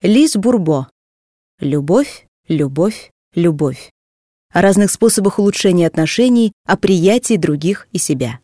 Лиз Бурбо. Любовь, любовь, любовь. О разных способах улучшения отношений, о приятии других и себя.